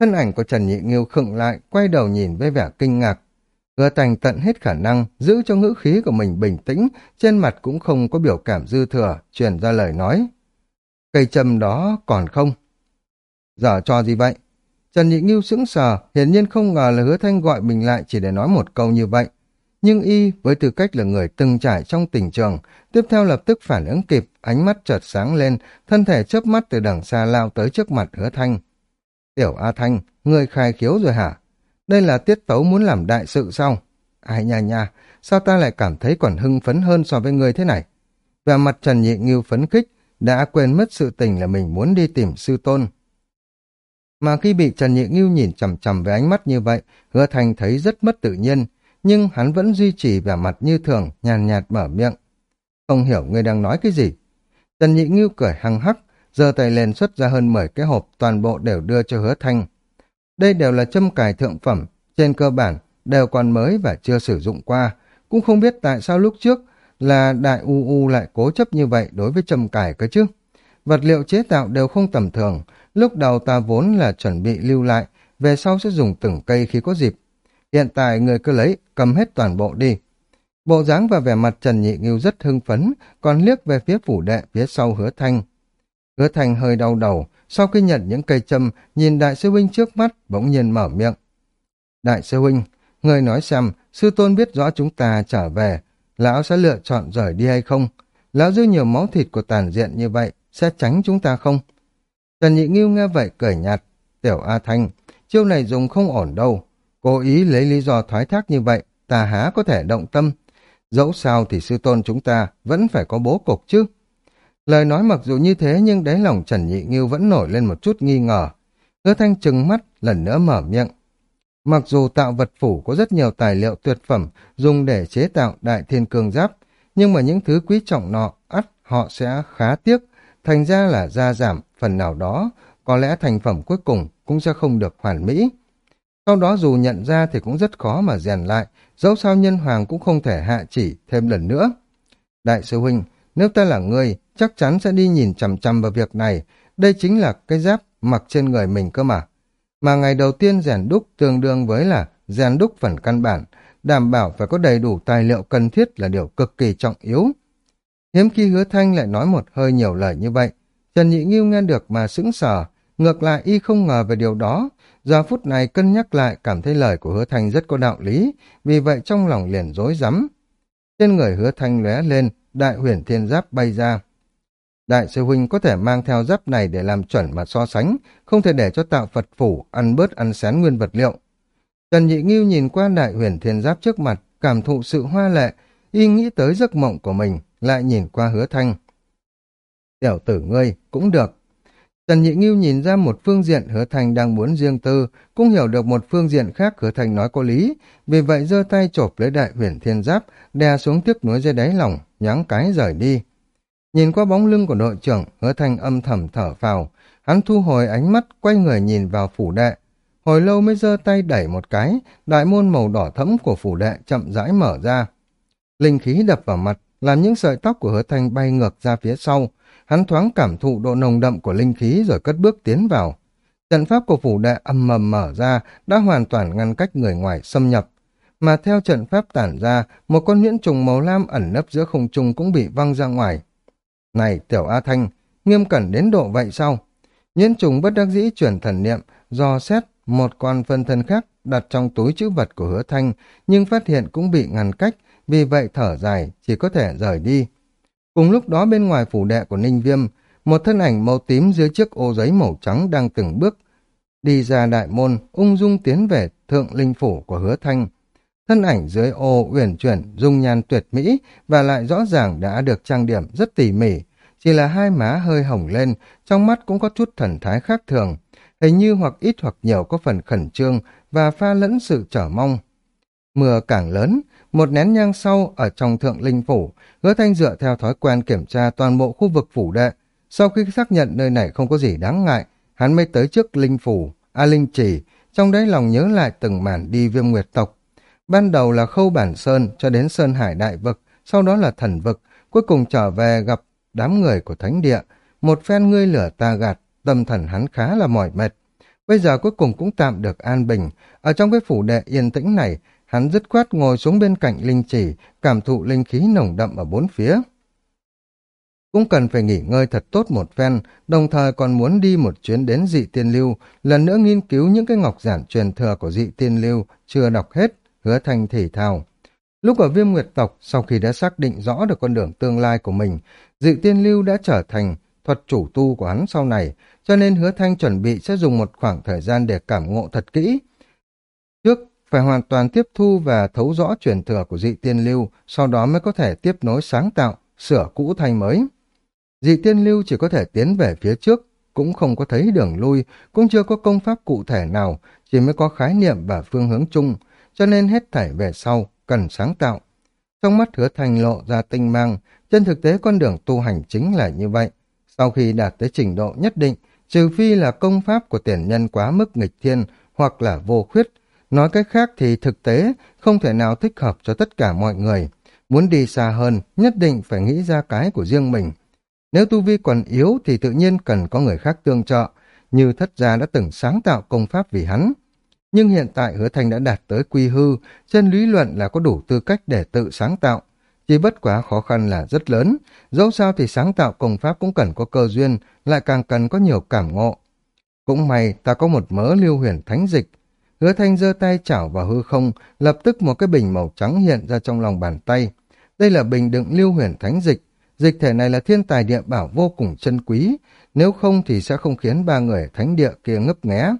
Speaker 1: Thân ảnh của Trần Nhị Nghiêu khựng lại, quay đầu nhìn với vẻ kinh ngạc. Hứa thành tận hết khả năng, giữ cho ngữ khí của mình bình tĩnh, trên mặt cũng không có biểu cảm dư thừa, truyền ra lời nói. Cây châm đó còn không? Giờ cho gì vậy? Trần Nhị Nghiêu sững sờ, hiển nhiên không ngờ là hứa thanh gọi mình lại chỉ để nói một câu như vậy. Nhưng y, với tư cách là người từng trải trong tình trường, tiếp theo lập tức phản ứng kịp, ánh mắt chợt sáng lên, thân thể chớp mắt từ đằng xa lao tới trước mặt hứa thanh. Tiểu A Thanh, ngươi khai khiếu rồi hả? Đây là tiết tấu muốn làm đại sự sao? Ai nha nha, sao ta lại cảm thấy còn hưng phấn hơn so với ngươi thế này? và mặt Trần Nhị Nghiêu phấn khích, đã quên mất sự tình là mình muốn đi tìm sư tôn. Mà khi bị Trần Nhị Nghiêu nhìn chằm chằm với ánh mắt như vậy, hứa thành thấy rất mất tự nhiên, nhưng hắn vẫn duy trì vẻ mặt như thường, nhàn nhạt mở miệng. Không hiểu ngươi đang nói cái gì. Trần Nhị Ngưu cười hăng hắc, giơ tay lên xuất ra hơn 10 cái hộp, toàn bộ đều đưa cho hứa thanh. Đây đều là châm cài thượng phẩm, trên cơ bản đều còn mới và chưa sử dụng qua. Cũng không biết tại sao lúc trước là đại u u lại cố chấp như vậy đối với châm cài cơ chứ. Vật liệu chế tạo đều không tầm thường, lúc đầu ta vốn là chuẩn bị lưu lại, về sau sẽ dùng từng cây khi có dịp. Hiện tại người cứ lấy, cầm hết toàn bộ đi. Bộ dáng và vẻ mặt Trần Nhị Ngưu rất hưng phấn, còn liếc về phía phủ đệ phía sau hứa thanh. Hứa thanh hơi đau đầu, sau khi nhận những cây châm, nhìn đại sư huynh trước mắt, bỗng nhiên mở miệng. Đại sư huynh, người nói xem, sư tôn biết rõ chúng ta trở về, lão sẽ lựa chọn rời đi hay không? Lão dư nhiều máu thịt của tàn diện như vậy, sẽ tránh chúng ta không? Trần Nhị Ngưu nghe vậy cười nhạt, tiểu A Thanh, chiêu này dùng không ổn đâu, cố ý lấy lý do thoái thác như vậy, ta há có thể động tâm. Dẫu sao thì sư tôn chúng ta vẫn phải có bố cục chứ. Lời nói mặc dù như thế nhưng đáy lòng Trần Nhị Nghiêu vẫn nổi lên một chút nghi ngờ. Hứa thanh trừng mắt, lần nữa mở miệng. Mặc dù tạo vật phủ có rất nhiều tài liệu tuyệt phẩm dùng để chế tạo đại thiên cương giáp, nhưng mà những thứ quý trọng nọ, ắt họ sẽ khá tiếc, thành ra là gia giảm phần nào đó, có lẽ thành phẩm cuối cùng cũng sẽ không được hoàn mỹ. Sau đó dù nhận ra thì cũng rất khó mà rèn lại, dẫu sao nhân hoàng cũng không thể hạ chỉ thêm lần nữa. Đại sư huynh, nếu ta là người, chắc chắn sẽ đi nhìn chằm chằm vào việc này. Đây chính là cái giáp mặc trên người mình cơ mà. Mà ngày đầu tiên rèn đúc tương đương với là rèn đúc phần căn bản, đảm bảo phải có đầy đủ tài liệu cần thiết là điều cực kỳ trọng yếu. Hiếm khi hứa thanh lại nói một hơi nhiều lời như vậy, Trần Nhị Nghiêu nghe được mà sững sờ, ngược lại y không ngờ về điều đó, giờ phút này cân nhắc lại cảm thấy lời của hứa thanh rất có đạo lý, vì vậy trong lòng liền rối rắm. Trên người hứa thanh lóe lên, đại huyền thiên giáp bay ra. Đại sư huynh có thể mang theo giáp này để làm chuẩn mà so sánh, không thể để cho tạo Phật phủ ăn bớt ăn xén nguyên vật liệu. Trần Nhị Nghiêu nhìn qua đại huyền thiên giáp trước mặt, cảm thụ sự hoa lệ, y nghĩ tới giấc mộng của mình, lại nhìn qua hứa thanh. Tiểu tử ngươi, cũng được. Trần Nhị Nghiêu nhìn ra một phương diện hứa Thành đang muốn riêng tư, cũng hiểu được một phương diện khác hứa Thành nói có lý, vì vậy giơ tay chộp lấy đại huyền thiên giáp, đè xuống tiếc nuối dưới đáy lòng, nháng cái rời đi. Nhìn qua bóng lưng của đội trưởng, hứa Thành âm thầm thở phào, hắn thu hồi ánh mắt, quay người nhìn vào phủ đệ. Hồi lâu mới giơ tay đẩy một cái, đại môn màu đỏ thẫm của phủ đệ chậm rãi mở ra. Linh khí đập vào mặt, làm những sợi tóc của hứa Thành bay ngược ra phía sau, hắn thoáng cảm thụ độ nồng đậm của linh khí rồi cất bước tiến vào. Trận pháp của phủ đệ âm mầm mở ra, đã hoàn toàn ngăn cách người ngoài xâm nhập. Mà theo trận pháp tản ra, một con nhuyễn trùng màu lam ẩn nấp giữa không trung cũng bị văng ra ngoài. Này, tiểu A Thanh, nghiêm cẩn đến độ vậy sao? Nhuyễn trùng bất đắc dĩ chuyển thần niệm, do xét một con phân thân khác đặt trong túi chữ vật của hứa thanh, nhưng phát hiện cũng bị ngăn cách, vì vậy thở dài, chỉ có thể rời đi. Cùng lúc đó bên ngoài phủ đệ của Ninh Viêm, một thân ảnh màu tím dưới chiếc ô giấy màu trắng đang từng bước đi ra đại môn, ung dung tiến về thượng linh phủ của hứa thanh. Thân ảnh dưới ô uyển chuyển, dung nhan tuyệt mỹ và lại rõ ràng đã được trang điểm rất tỉ mỉ, chỉ là hai má hơi hồng lên, trong mắt cũng có chút thần thái khác thường, hình như hoặc ít hoặc nhiều có phần khẩn trương và pha lẫn sự trở mong. Mưa càng lớn, một nén nhang sau ở trong thượng linh phủ, hứa thanh dựa theo thói quen kiểm tra toàn bộ khu vực phủ đệ. Sau khi xác nhận nơi này không có gì đáng ngại, hắn mới tới trước linh phủ, a linh chỉ, trong đấy lòng nhớ lại từng màn đi viêm nguyệt tộc. Ban đầu là khâu bản sơn cho đến sơn hải đại vực, sau đó là thần vực, cuối cùng trở về gặp đám người của thánh địa. Một phen ngươi lửa ta gạt, tâm thần hắn khá là mỏi mệt. Bây giờ cuối cùng cũng tạm được an bình. Ở trong cái phủ đệ yên tĩnh này, hắn dứt khoát ngồi xuống bên cạnh linh chỉ, cảm thụ linh khí nồng đậm ở bốn phía. Cũng cần phải nghỉ ngơi thật tốt một phen, đồng thời còn muốn đi một chuyến đến dị tiên lưu, lần nữa nghiên cứu những cái ngọc giản truyền thừa của dị tiên lưu, chưa đọc hết, hứa thành thể thao. Lúc ở viêm nguyệt tộc, sau khi đã xác định rõ được con đường tương lai của mình, dị tiên lưu đã trở thành thuật chủ tu của hắn sau này, cho nên hứa thanh chuẩn bị sẽ dùng một khoảng thời gian để cảm ngộ thật kỹ. Trước, phải hoàn toàn tiếp thu và thấu rõ truyền thừa của dị tiên lưu, sau đó mới có thể tiếp nối sáng tạo, sửa cũ thành mới. Dị tiên lưu chỉ có thể tiến về phía trước, cũng không có thấy đường lui, cũng chưa có công pháp cụ thể nào, chỉ mới có khái niệm và phương hướng chung, cho nên hết thảy về sau, cần sáng tạo. Trong mắt hứa thành lộ ra tinh mang, trên thực tế con đường tu hành chính là như vậy. Sau khi đạt tới trình độ nhất định, trừ phi là công pháp của tiền nhân quá mức nghịch thiên hoặc là vô khuyết, nói cách khác thì thực tế không thể nào thích hợp cho tất cả mọi người. Muốn đi xa hơn, nhất định phải nghĩ ra cái của riêng mình. Nếu tu vi còn yếu thì tự nhiên cần có người khác tương trợ, như thất gia đã từng sáng tạo công pháp vì hắn. Nhưng hiện tại hứa thành đã đạt tới quy hư, trên lý luận là có đủ tư cách để tự sáng tạo. Chỉ bất quá khó khăn là rất lớn, dẫu sao thì sáng tạo công pháp cũng cần có cơ duyên, lại càng cần có nhiều cảm ngộ. Cũng may ta có một mớ lưu huyền thánh dịch. Hứa thanh giơ tay chảo vào hư không, lập tức một cái bình màu trắng hiện ra trong lòng bàn tay. Đây là bình đựng lưu huyền thánh dịch. Dịch thể này là thiên tài địa bảo vô cùng chân quý, nếu không thì sẽ không khiến ba người thánh địa kia ngấp nghé.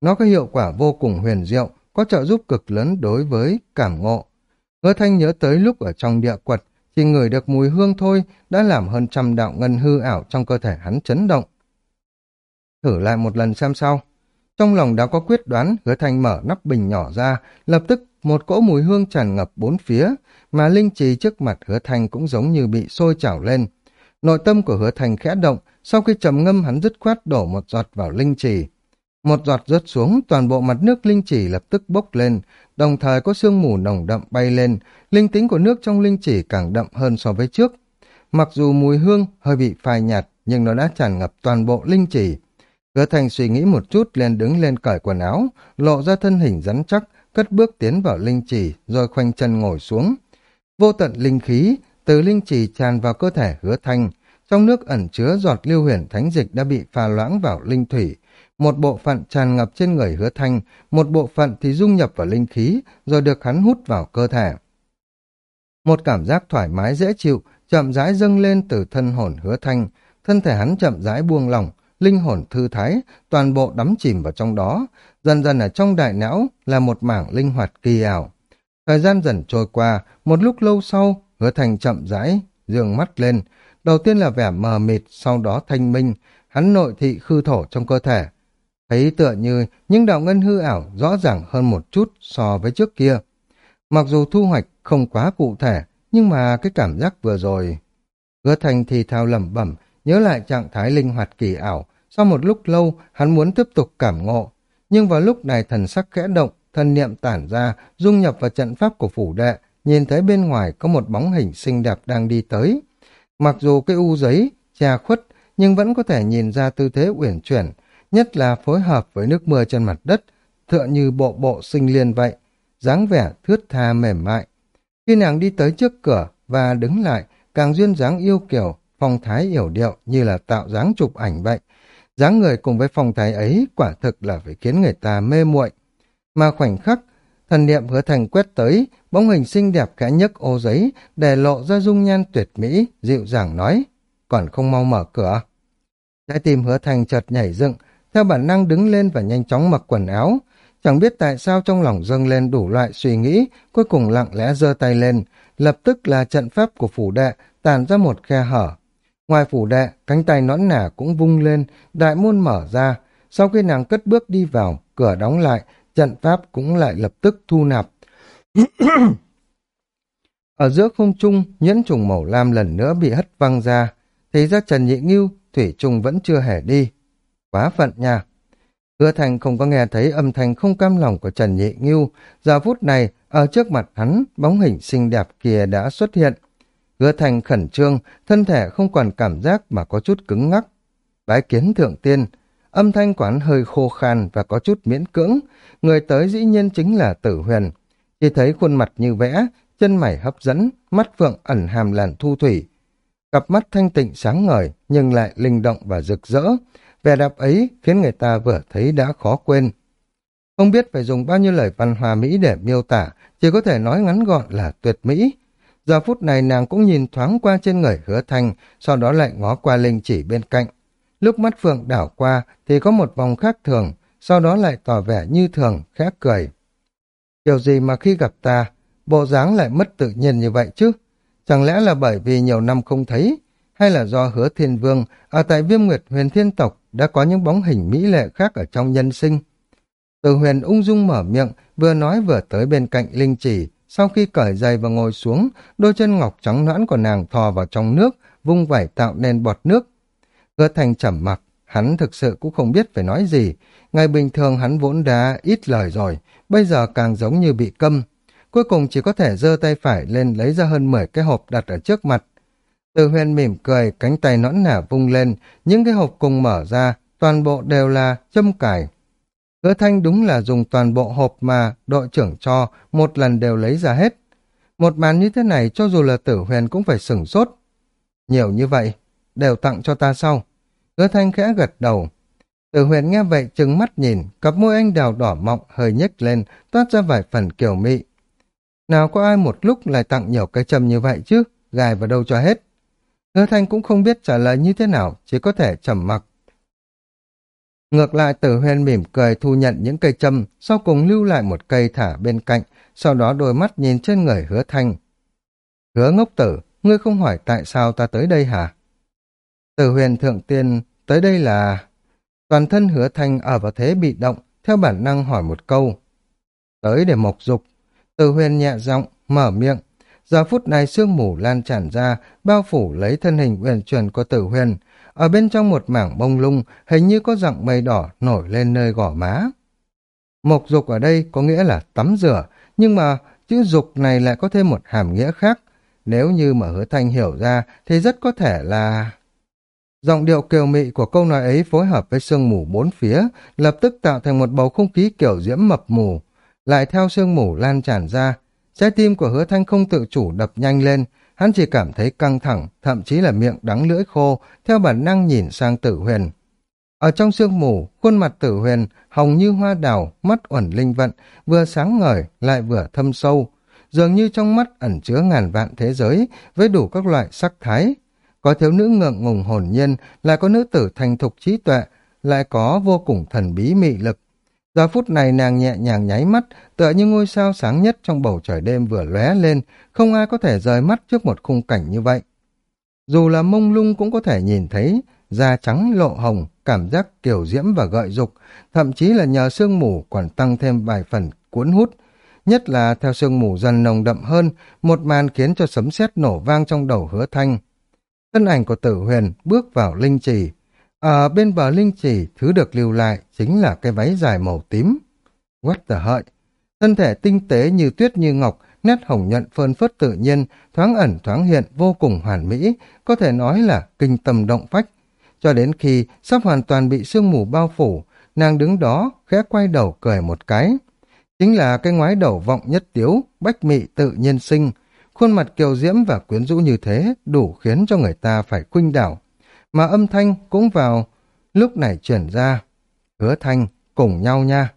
Speaker 1: Nó có hiệu quả vô cùng huyền diệu, có trợ giúp cực lớn đối với cảm ngộ. Hứa thanh nhớ tới lúc ở trong địa quật, chỉ ngửi được mùi hương thôi đã làm hơn trăm đạo ngân hư ảo trong cơ thể hắn chấn động. Thử lại một lần xem sao. Trong lòng đã có quyết đoán, hứa thanh mở nắp bình nhỏ ra, lập tức một cỗ mùi hương tràn ngập bốn phía, mà linh trì trước mặt hứa thanh cũng giống như bị sôi trào lên. Nội tâm của hứa thanh khẽ động, sau khi trầm ngâm hắn dứt khoát đổ một giọt vào linh trì. Một giọt rớt xuống, toàn bộ mặt nước linh chỉ lập tức bốc lên, đồng thời có sương mù nồng đậm bay lên, linh tính của nước trong linh chỉ càng đậm hơn so với trước. Mặc dù mùi hương hơi bị phai nhạt, nhưng nó đã tràn ngập toàn bộ linh chỉ. Hứa thành suy nghĩ một chút lên đứng lên cởi quần áo, lộ ra thân hình rắn chắc, cất bước tiến vào linh trì, rồi khoanh chân ngồi xuống. Vô tận linh khí, từ linh trì tràn vào cơ thể hứa thanh, trong nước ẩn chứa giọt lưu huyền thánh dịch đã bị pha loãng vào linh thủy, một bộ phận tràn ngập trên người hứa thanh, một bộ phận thì dung nhập vào linh khí, rồi được hắn hút vào cơ thể. Một cảm giác thoải mái dễ chịu, chậm rãi dâng lên từ thân hồn hứa thanh, thân thể hắn chậm rãi buông lỏng, linh hồn thư thái, toàn bộ đắm chìm vào trong đó, dần dần ở trong đại não là một mảng linh hoạt kỳ ảo. Thời gian dần trôi qua, một lúc lâu sau, hứa thành chậm rãi, dương mắt lên, đầu tiên là vẻ mờ mịt, sau đó thanh minh, hắn nội thị khư thổ trong cơ thể, thấy tựa như những đạo ngân hư ảo rõ ràng hơn một chút so với trước kia. Mặc dù thu hoạch không quá cụ thể, nhưng mà cái cảm giác vừa rồi... Hứa thành thì thao lẩm bẩm, nhớ lại trạng thái linh hoạt kỳ ảo. Sau một lúc lâu, hắn muốn tiếp tục cảm ngộ. Nhưng vào lúc này thần sắc khẽ động, thần niệm tản ra, dung nhập vào trận pháp của phủ đệ, nhìn thấy bên ngoài có một bóng hình xinh đẹp đang đi tới. Mặc dù cái u giấy, che khuất, nhưng vẫn có thể nhìn ra tư thế uyển chuyển, nhất là phối hợp với nước mưa trên mặt đất, tựa như bộ bộ sinh liên vậy, dáng vẻ thướt tha mềm mại. Khi nàng đi tới trước cửa và đứng lại, càng duyên dáng yêu kiểu, phong thái hiểu điệu như là tạo dáng chụp ảnh vậy. dáng người cùng với phong thái ấy quả thực là phải khiến người ta mê muội. Mà khoảnh khắc, thần niệm hứa thành quét tới, bóng hình xinh đẹp khẽ nhấc ô giấy, để lộ ra dung nhan tuyệt mỹ, dịu dàng nói, còn không mau mở cửa. Trái tim hứa thành chợt nhảy dựng, theo bản năng đứng lên và nhanh chóng mặc quần áo. Chẳng biết tại sao trong lòng dâng lên đủ loại suy nghĩ, cuối cùng lặng lẽ giơ tay lên, lập tức là trận pháp của phủ đệ tàn ra một khe hở. Ngoài phủ đệ, cánh tay nõn nả cũng vung lên, đại môn mở ra. Sau khi nàng cất bước đi vào, cửa đóng lại, trận pháp cũng lại lập tức thu nạp. Ở giữa không trung, nhẫn trùng màu lam lần nữa bị hất văng ra, thì ra Trần Nhị Ngưu, Thủy Trung vẫn chưa hề đi. Quá phận nha. Hứa Thành không có nghe thấy âm thanh không cam lòng của Trần Nhị Ngưu, giờ phút này, ở trước mặt hắn, bóng hình xinh đẹp kia đã xuất hiện. Hứa Thành khẩn trương, thân thể không còn cảm giác mà có chút cứng ngắc. Bái kiến thượng tiên, âm thanh quán hơi khô khan và có chút miễn cưỡng, người tới dĩ nhiên chính là Tử Huyền. Chỉ thấy khuôn mặt như vẽ, chân mày hấp dẫn, mắt phượng ẩn hàm làn thu thủy. Cặp mắt thanh tịnh sáng ngời, nhưng lại linh động và rực rỡ. Vẻ đẹp ấy khiến người ta vừa thấy đã khó quên. Không biết phải dùng bao nhiêu lời văn hòa Mỹ để miêu tả, chỉ có thể nói ngắn gọn là tuyệt mỹ. Giờ phút này nàng cũng nhìn thoáng qua trên người hứa thanh, sau đó lại ngó qua linh chỉ bên cạnh. Lúc mắt phượng đảo qua thì có một vòng khác thường, sau đó lại tỏ vẻ như thường, khẽ cười. Điều gì mà khi gặp ta, bộ dáng lại mất tự nhiên như vậy chứ? Chẳng lẽ là bởi vì nhiều năm không thấy, hay là do hứa thiên vương ở tại viêm nguyệt huyền thiên tộc đã có những bóng hình mỹ lệ khác ở trong nhân sinh? Từ huyền ung dung mở miệng, vừa nói vừa tới bên cạnh linh chỉ, sau khi cởi giày và ngồi xuống, đôi chân ngọc trắng nõn của nàng thò vào trong nước, vung vẩy tạo nên bọt nước. Hứa thành trầm mặc, hắn thực sự cũng không biết phải nói gì. Ngày bình thường hắn vốn đã ít lời rồi, bây giờ càng giống như bị câm. Cuối cùng chỉ có thể giơ tay phải lên lấy ra hơn 10 cái hộp đặt ở trước mặt. Từ huyền mỉm cười, cánh tay nõn nả vung lên, những cái hộp cùng mở ra, toàn bộ đều là châm cải. Hứa thanh đúng là dùng toàn bộ hộp mà đội trưởng cho, một lần đều lấy ra hết. Một màn như thế này cho dù là tử huyền cũng phải sửng sốt. Nhiều như vậy, đều tặng cho ta sau. Hứa thanh khẽ gật đầu. Tử huyền nghe vậy trừng mắt nhìn, cặp môi anh đào đỏ mọng hơi nhếch lên, toát ra vài phần kiểu mị. Nào có ai một lúc lại tặng nhiều cây châm như vậy chứ, gài vào đâu cho hết. Hứa thanh cũng không biết trả lời như thế nào, chỉ có thể trầm mặc. Ngược lại tử huyền mỉm cười thu nhận những cây châm, sau cùng lưu lại một cây thả bên cạnh, sau đó đôi mắt nhìn trên người hứa thanh. Hứa ngốc tử, ngươi không hỏi tại sao ta tới đây hả? Tử huyền thượng tiên, tới đây là... Toàn thân hứa thanh ở vào thế bị động, theo bản năng hỏi một câu. Tới để mộc dục. Tử huyền nhẹ giọng mở miệng. Giờ phút này sương mù lan tràn ra, bao phủ lấy thân hình uyển chuyển của tử huyền. Ở bên trong một mảng bông lung, hình như có dặng mây đỏ nổi lên nơi gò má. Mộc dục ở đây có nghĩa là tắm rửa, nhưng mà chữ dục này lại có thêm một hàm nghĩa khác. Nếu như mà hứa thanh hiểu ra thì rất có thể là... Giọng điệu kiều mị của câu nói ấy phối hợp với sương mù bốn phía, lập tức tạo thành một bầu không khí kiểu diễm mập mù, lại theo sương mù lan tràn ra. Trái tim của hứa thanh không tự chủ đập nhanh lên, hắn chỉ cảm thấy căng thẳng, thậm chí là miệng đắng lưỡi khô, theo bản năng nhìn sang tử huyền. Ở trong sương mù, khuôn mặt tử huyền, hồng như hoa đào, mắt uẩn linh vận, vừa sáng ngời, lại vừa thâm sâu. Dường như trong mắt ẩn chứa ngàn vạn thế giới, với đủ các loại sắc thái, có thiếu nữ ngượng ngùng hồn nhiên, lại có nữ tử thành thục trí tuệ, lại có vô cùng thần bí mị lực. Giờ phút này nàng nhẹ nhàng nháy mắt, tựa như ngôi sao sáng nhất trong bầu trời đêm vừa lóe lên, không ai có thể rời mắt trước một khung cảnh như vậy. Dù là mông lung cũng có thể nhìn thấy, da trắng lộ hồng, cảm giác kiểu diễm và gợi dục, thậm chí là nhờ sương mù còn tăng thêm vài phần cuốn hút. Nhất là theo sương mù dần nồng đậm hơn, một màn khiến cho sấm sét nổ vang trong đầu hứa thanh. Thân ảnh của tử huyền bước vào linh trì. Ở bên bờ linh chỉ thứ được lưu lại chính là cái váy dài màu tím. What the hợi! Thân thể tinh tế như tuyết như ngọc, nét hồng nhuận phơn phất tự nhiên, thoáng ẩn thoáng hiện vô cùng hoàn mỹ, có thể nói là kinh tâm động phách. Cho đến khi sắp hoàn toàn bị sương mù bao phủ, nàng đứng đó, khẽ quay đầu cười một cái. Chính là cái ngoái đầu vọng nhất tiếu, bách mị tự nhiên sinh, Khuôn mặt kiều diễm và quyến rũ như thế đủ khiến cho người ta phải khuynh đảo. Mà âm thanh cũng vào lúc này chuyển ra. Hứa thanh, cùng nhau nha.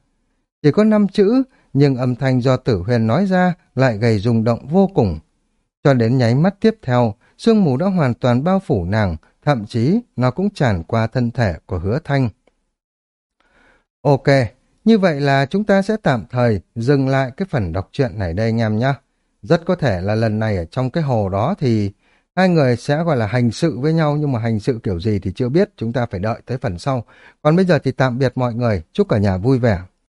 Speaker 1: Chỉ có năm chữ, nhưng âm thanh do tử huyền nói ra lại gây rung động vô cùng. Cho đến nháy mắt tiếp theo, sương mù đã hoàn toàn bao phủ nàng, thậm chí nó cũng tràn qua thân thể của hứa thanh. Ok, như vậy là chúng ta sẽ tạm thời dừng lại cái phần đọc truyện này đây anh em nhé. Rất có thể là lần này ở trong cái hồ đó thì hai người sẽ gọi là hành sự với nhau nhưng mà hành sự kiểu gì thì chưa biết, chúng ta phải đợi tới phần sau. Còn bây giờ thì tạm biệt mọi người, chúc cả nhà vui vẻ.